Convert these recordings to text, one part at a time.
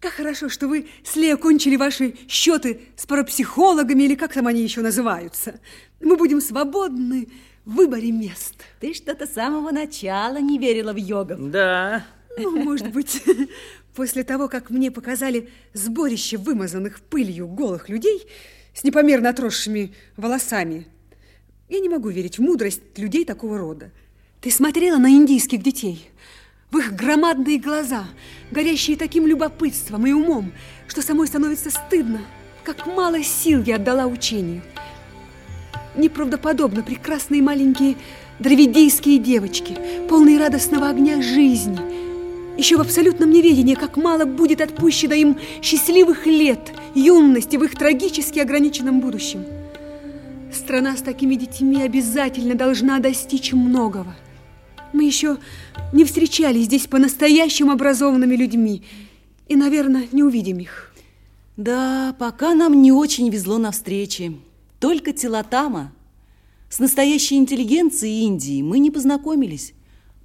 Как хорошо, что вы с Лео кончили ваши счеты с парапсихологами, или как там они еще называются. Мы будем свободны в выборе мест. Ты что-то с самого начала не верила в йогу. Да. Ну, может быть, после того, как мне показали сборище вымазанных пылью голых людей с непомерно отросшими волосами, я не могу верить в мудрость людей такого рода. Ты смотрела на индийских детей? В их громадные глаза, горящие таким любопытством и умом, что самой становится стыдно, как мало сил я отдала учению. Неправдоподобно прекрасные маленькие дравидийские девочки, полные радостного огня жизни. Еще в абсолютном неведении, как мало будет отпущено им счастливых лет, юности в их трагически ограниченном будущем. Страна с такими детьми обязательно должна достичь многого. Мы еще не встречались здесь по-настоящему образованными людьми и, наверное, не увидим их. Да, пока нам не очень везло на встречи. Только Телотама. С настоящей интеллигенцией Индии мы не познакомились.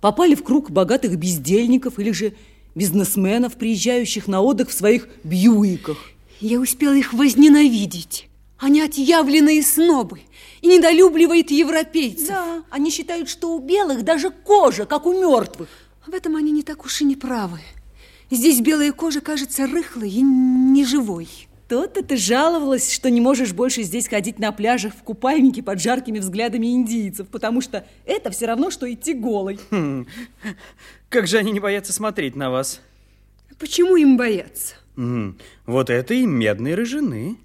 Попали в круг богатых бездельников или же бизнесменов, приезжающих на отдых в своих бьюиках. Я успела их возненавидеть. Они отъявленные снобы и недолюбливают европейцев. Да, они считают, что у белых даже кожа, как у мертвых. В этом они не так уж и не правы. Здесь белая кожа кажется рыхлой и неживой. То-то ты жаловалась, что не можешь больше здесь ходить на пляжах в купальнике под жаркими взглядами индийцев, потому что это все равно, что идти голой. Хм. Как же они не боятся смотреть на вас? Почему им бояться? Вот это и медные рыжины.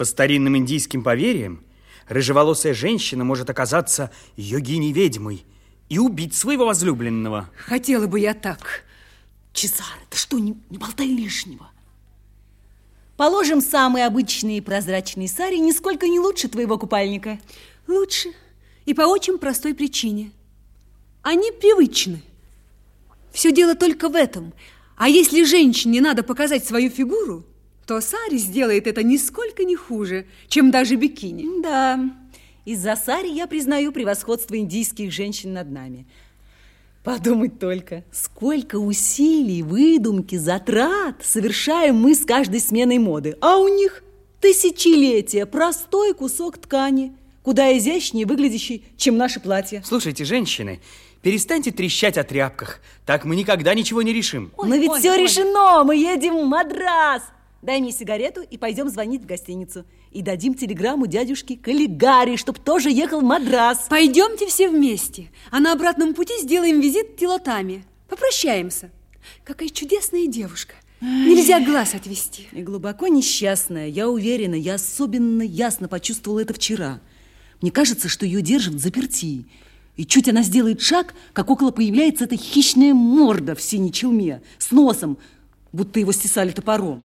По старинным индийским поверьям, рыжеволосая женщина может оказаться йогиней-ведьмой и убить своего возлюбленного. Хотела бы я так. Чезар, ты что, не, не болтай лишнего. Положим, самые обычные прозрачные сари нисколько не лучше твоего купальника. Лучше. И по очень простой причине. Они привычны. Все дело только в этом. А если женщине надо показать свою фигуру, то сари сделает это нисколько не хуже, чем даже бикини. Да, из-за сари я признаю превосходство индийских женщин над нами. Подумать только, сколько усилий, выдумки, затрат совершаем мы с каждой сменой моды. А у них тысячелетия, простой кусок ткани, куда изящнее выглядящий, чем наше платье. Слушайте, женщины, перестаньте трещать о тряпках. Так мы никогда ничего не решим. Но ведь ой, все ой. решено, мы едем в Мадрас. Дай мне сигарету и пойдем звонить в гостиницу. И дадим телеграмму дядюшке Каллигари, чтоб тоже ехал в Мадрас. Пойдемте все вместе, а на обратном пути сделаем визит Тилотами. Попрощаемся. Какая чудесная девушка. Нельзя глаз отвести. И глубоко несчастная, я уверена, я особенно ясно почувствовала это вчера. Мне кажется, что ее держат в заперти. И чуть она сделает шаг, как около появляется эта хищная морда в синей челме, с носом, будто его стесали топором.